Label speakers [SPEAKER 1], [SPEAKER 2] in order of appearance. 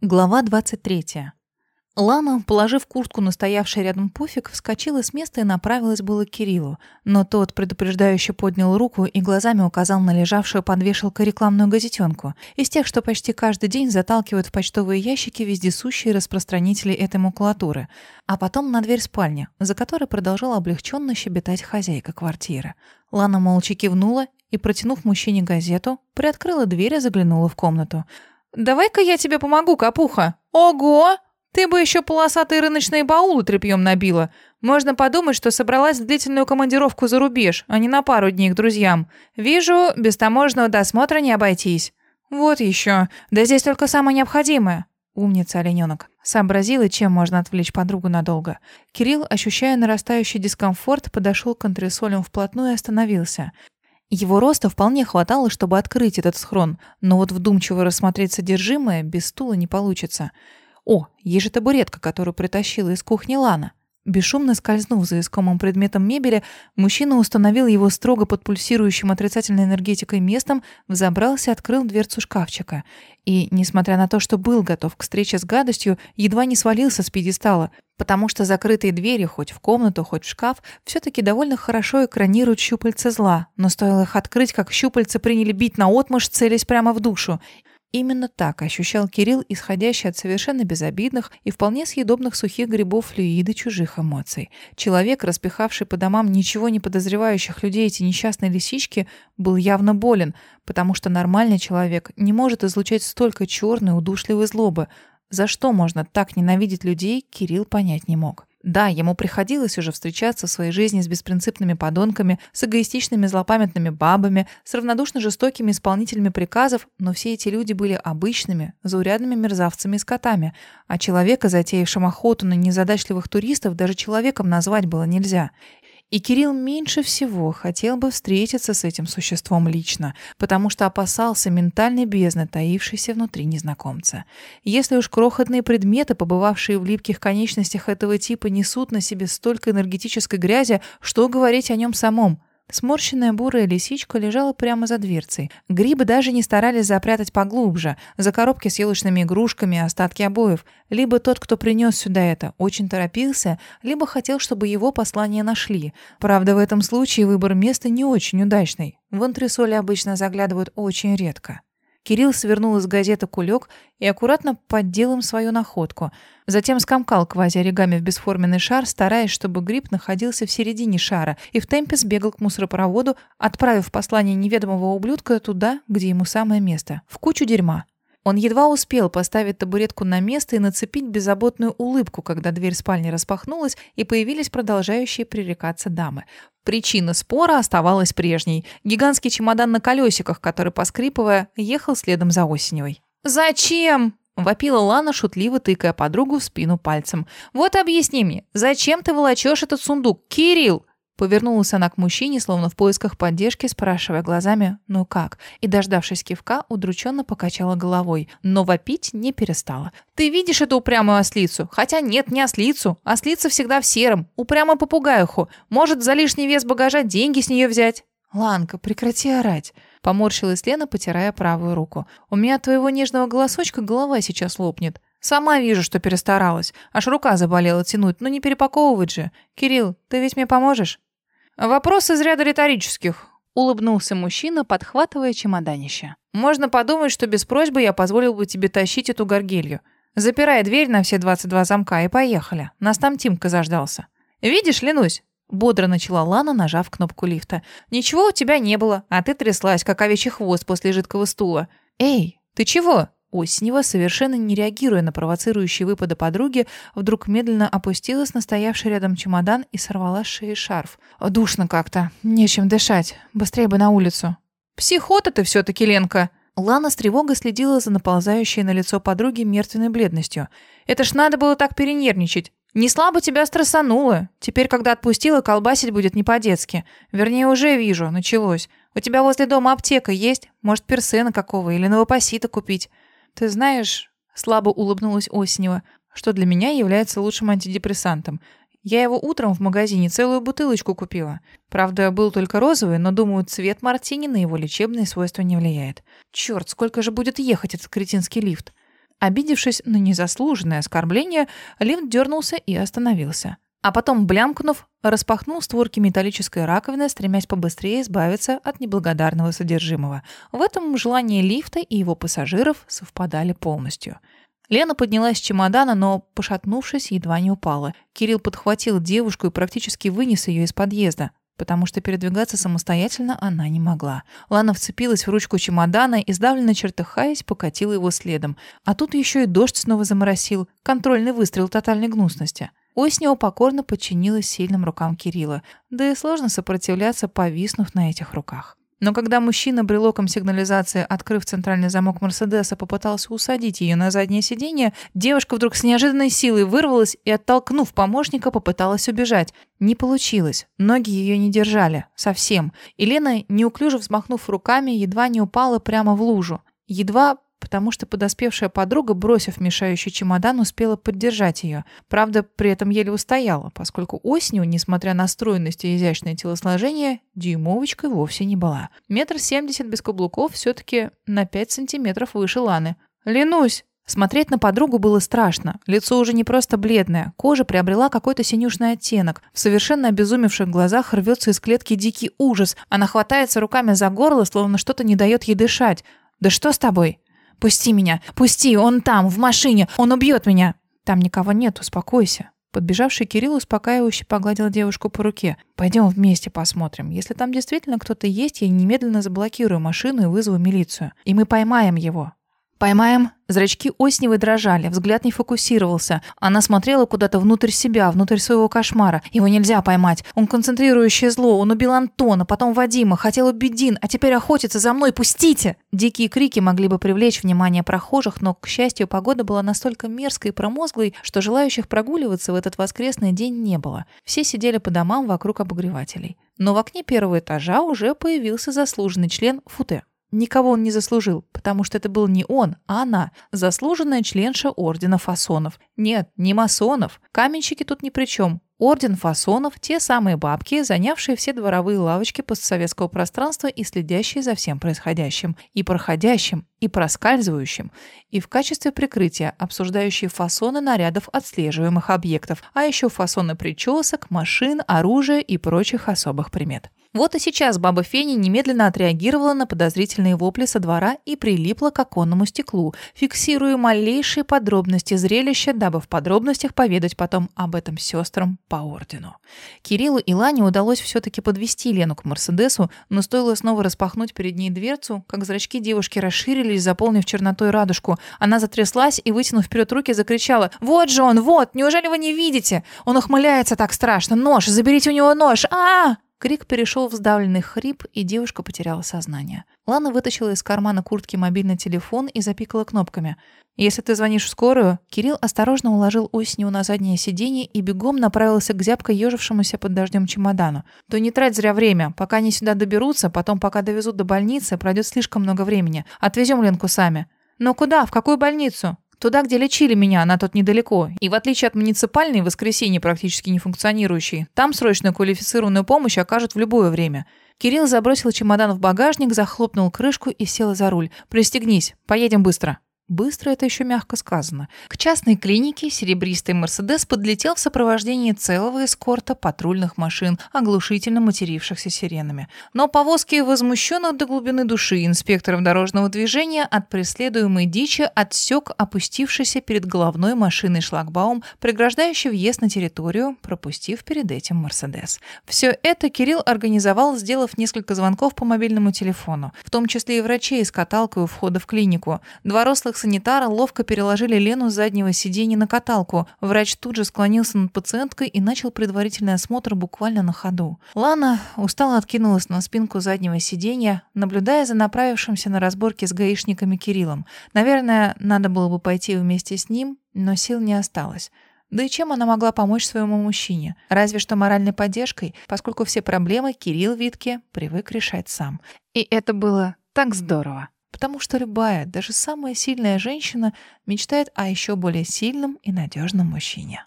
[SPEAKER 1] Глава 23. Лана, положив куртку на стоявший рядом пуфик, вскочила с места и направилась было к Кириллу, но тот предупреждающе поднял руку и глазами указал на лежавшую под вешалкой рекламную газетенку, из тех, что почти каждый день заталкивают в почтовые ящики вездесущие распространители этой макулатуры, а потом на дверь спальни, за которой продолжала облегченно щебетать хозяйка квартиры. Лана молча кивнула и, протянув мужчине газету, приоткрыла дверь и заглянула в комнату — «Давай-ка я тебе помогу, капуха!» «Ого! Ты бы еще полосатые рыночные баулы тряпьем набила. Можно подумать, что собралась в длительную командировку за рубеж, а не на пару дней к друзьям. Вижу, без таможенного досмотра не обойтись. Вот еще. Да здесь только самое необходимое. Умница, олененок. Сообразила, чем можно отвлечь подругу надолго. Кирилл, ощущая нарастающий дискомфорт, подошел к антресолям вплотную и остановился. Его роста вполне хватало, чтобы открыть этот схрон, но вот вдумчиво рассмотреть содержимое без стула не получится. О, есть же табуретка, которую притащила из кухни Лана. Бесшумно скользнув за искомым предметом мебели, мужчина установил его строго под пульсирующим отрицательной энергетикой местом, взобрался и открыл дверцу шкафчика. И, несмотря на то, что был готов к встрече с гадостью, едва не свалился с пьедестала, потому что закрытые двери, хоть в комнату, хоть в шкаф, все-таки довольно хорошо экранируют щупальца зла, но стоило их открыть, как щупальца приняли бить на наотмашь, целясь прямо в душу. Именно так ощущал Кирилл, исходящий от совершенно безобидных и вполне съедобных сухих грибов флюиды чужих эмоций. Человек, распихавший по домам ничего не подозревающих людей эти несчастные лисички, был явно болен, потому что нормальный человек не может излучать столько черной удушливой злобы. За что можно так ненавидеть людей, Кирилл понять не мог. Да, ему приходилось уже встречаться в своей жизни с беспринципными подонками, с эгоистичными злопамятными бабами, с равнодушно жестокими исполнителями приказов, но все эти люди были обычными, заурядными мерзавцами и скотами, а человека, затеявшим охоту на незадачливых туристов, даже человеком назвать было нельзя. И Кирилл меньше всего хотел бы встретиться с этим существом лично, потому что опасался ментальной бездны, таившейся внутри незнакомца. Если уж крохотные предметы, побывавшие в липких конечностях этого типа, несут на себе столько энергетической грязи, что говорить о нем самом? Сморщенная бурая лисичка лежала прямо за дверцей. Грибы даже не старались запрятать поглубже, за коробки с елочными игрушками остатки обоев. Либо тот, кто принес сюда это, очень торопился, либо хотел, чтобы его послание нашли. Правда, в этом случае выбор места не очень удачный. В антресоли обычно заглядывают очень редко. Кирилл свернул из газеты кулек и аккуратно поддел им свою находку. Затем скомкал квази-оригами в бесформенный шар, стараясь, чтобы гриб находился в середине шара, и в темпе сбегал к мусоропроводу, отправив послание неведомого ублюдка туда, где ему самое место, в кучу дерьма. Он едва успел поставить табуретку на место и нацепить беззаботную улыбку, когда дверь спальни распахнулась, и появились продолжающие пререкаться дамы. Причина спора оставалась прежней. Гигантский чемодан на колесиках, который, поскрипывая, ехал следом за Осеневой. «Зачем?» — вопила Лана, шутливо тыкая подругу в спину пальцем. «Вот объясни мне, зачем ты волочешь этот сундук, Кирилл?» Повернулась она к мужчине, словно в поисках поддержки, спрашивая глазами «ну как?». И, дождавшись кивка, удрученно покачала головой, но вопить не перестала. «Ты видишь эту упрямую ослицу? Хотя нет, не ослицу. Ослица всегда в сером. Упрямую попугаюху. Может, за лишний вес багажа деньги с нее взять?» «Ланка, прекрати орать!» Поморщилась Лена, потирая правую руку. «У меня от твоего нежного голосочка голова сейчас лопнет. Сама вижу, что перестаралась. Аж рука заболела тянуть, но не перепаковывать же. Кирилл, ты ведь мне поможешь?» «Вопрос из ряда риторических», — улыбнулся мужчина, подхватывая чемоданище. «Можно подумать, что без просьбы я позволил бы тебе тащить эту горгелью. Запирай дверь на все 22 замка и поехали. Нас там Тимка заждался. Видишь, ленусь?» Бодро начала Лана, нажав кнопку лифта. «Ничего у тебя не было, а ты тряслась, как овечий хвост после жидкого стула. Эй, ты чего?» Оснева, совершенно не реагируя на провоцирующие выпады подруги, вдруг медленно опустилась на стоявший рядом чемодан и сорвала с шеи шарф. «Душно как-то. Нечем дышать. Быстрее бы на улицу». «Психота ты все-таки, Ленка!» Лана с тревогой следила за наползающей на лицо подруги мертвенной бледностью. «Это ж надо было так перенервничать. Не слабо тебя стрессануло. Теперь, когда отпустила, колбасить будет не по-детски. Вернее, уже вижу, началось. У тебя возле дома аптека есть? Может, персена какого или новопосита купить?» «Ты знаешь...» — слабо улыбнулась Осенева, что для меня является лучшим антидепрессантом. Я его утром в магазине целую бутылочку купила. Правда, был только розовый, но, думаю, цвет мартини на его лечебные свойства не влияет. Черт, сколько же будет ехать этот кретинский лифт? Обидевшись на незаслуженное оскорбление, лифт дернулся и остановился. А потом, блямкнув, распахнул створки металлической раковины, стремясь побыстрее избавиться от неблагодарного содержимого. В этом желание лифта и его пассажиров совпадали полностью. Лена поднялась с чемодана, но, пошатнувшись, едва не упала. Кирилл подхватил девушку и практически вынес ее из подъезда, потому что передвигаться самостоятельно она не могла. Лана вцепилась в ручку чемодана и, сдавленно чертыхаясь, покатила его следом. А тут еще и дождь снова заморосил. Контрольный выстрел тотальной гнусности. Оснева покорно подчинилась сильным рукам Кирилла, да и сложно сопротивляться, повиснув на этих руках. Но когда мужчина брелоком сигнализации, открыв центральный замок Мерседеса, попытался усадить ее на заднее сиденье, девушка вдруг с неожиданной силой вырвалась и, оттолкнув помощника, попыталась убежать. Не получилось. Ноги ее не держали. Совсем. И Лена, неуклюже взмахнув руками, едва не упала прямо в лужу. Едва потому что подоспевшая подруга, бросив мешающий чемодан, успела поддержать ее. Правда, при этом еле устояла, поскольку осенью, несмотря на стройность и изящное телосложение, дюймовочкой вовсе не была. Метр семьдесят без каблуков все-таки на пять сантиметров выше Ланы. «Ленусь!» Смотреть на подругу было страшно. Лицо уже не просто бледное, кожа приобрела какой-то синюшный оттенок. В совершенно обезумевших глазах рвется из клетки дикий ужас. Она хватается руками за горло, словно что-то не дает ей дышать. «Да что с тобой?» «Пусти меня! Пусти! Он там, в машине! Он убьет меня!» «Там никого нет, успокойся». Подбежавший Кирилл успокаивающе погладил девушку по руке. «Пойдем вместе посмотрим. Если там действительно кто-то есть, я немедленно заблокирую машину и вызову милицию. И мы поймаем его». «Поймаем?» Зрачки Осневой дрожали, взгляд не фокусировался. Она смотрела куда-то внутрь себя, внутрь своего кошмара. Его нельзя поймать. Он концентрирующее зло. Он убил Антона, потом Вадима, хотел убить Дин, а теперь охотится за мной. Пустите! Дикие крики могли бы привлечь внимание прохожих, но, к счастью, погода была настолько мерзкой и промозглой, что желающих прогуливаться в этот воскресный день не было. Все сидели по домам вокруг обогревателей. Но в окне первого этажа уже появился заслуженный член Футе. Никого он не заслужил, потому что это был не он, а она, заслуженная членша Ордена Фасонов. Нет, не масонов. Каменщики тут ни при чем. Орден фасонов – те самые бабки, занявшие все дворовые лавочки постсоветского пространства и следящие за всем происходящим, и проходящим, и проскальзывающим, и в качестве прикрытия обсуждающие фасоны нарядов отслеживаемых объектов, а еще фасоны причесок, машин, оружия и прочих особых примет. Вот и сейчас баба Фени немедленно отреагировала на подозрительные вопли со двора и прилипла к оконному стеклу, фиксируя малейшие подробности зрелища, дабы в подробностях поведать потом об этом сестрам по ордену. Кириллу и Лане удалось все-таки подвести Лену к Мерседесу, но стоило снова распахнуть перед ней дверцу, как зрачки девушки расширились, заполнив чернотой радужку. Она затряслась и, вытянув вперед руки, закричала «Вот же он, вот! Неужели вы не видите? Он ухмыляется так страшно! Нож! Заберите у него нож! а, -а, -а Крик перешел в сдавленный хрип, и девушка потеряла сознание. Лана вытащила из кармана куртки мобильный телефон и запикала кнопками. «Если ты звонишь в скорую...» Кирилл осторожно уложил Осню на заднее сиденье и бегом направился к зябко ежившемуся под дождем чемодану. «То не трать зря время. Пока они сюда доберутся, потом пока довезут до больницы, пройдет слишком много времени. Отвезем Ленку сами». «Но куда? В какую больницу?» Туда, где лечили меня, она тут недалеко. И в отличие от муниципальной, воскресенье практически не функционирующей, там срочную квалифицированную помощь окажут в любое время. Кирилл забросил чемодан в багажник, захлопнул крышку и сел за руль. «Пристегнись, поедем быстро». Быстро это еще мягко сказано. К частной клинике серебристый «Мерседес» подлетел в сопровождении целого эскорта патрульных машин, оглушительно матерившихся сиренами. Но повозки возмущенных до глубины души инспекторов дорожного движения от преследуемой дичи отсек опустившийся перед головной машиной шлагбаум, преграждающий въезд на территорию, пропустив перед этим «Мерседес». Все это Кирилл организовал, сделав несколько звонков по мобильному телефону, в том числе и врачей с каталкой у входа в клинику. Два рослых санитара ловко переложили Лену с заднего сиденья на каталку. Врач тут же склонился над пациенткой и начал предварительный осмотр буквально на ходу. Лана устало откинулась на спинку заднего сиденья, наблюдая за направившимся на разборки с гаишниками Кириллом. Наверное, надо было бы пойти вместе с ним, но сил не осталось. Да и чем она могла помочь своему мужчине? Разве что моральной поддержкой, поскольку все проблемы Кирилл Витке привык решать сам. И это было так здорово. Потому что любая, даже самая сильная женщина мечтает о еще более сильном и надежном мужчине.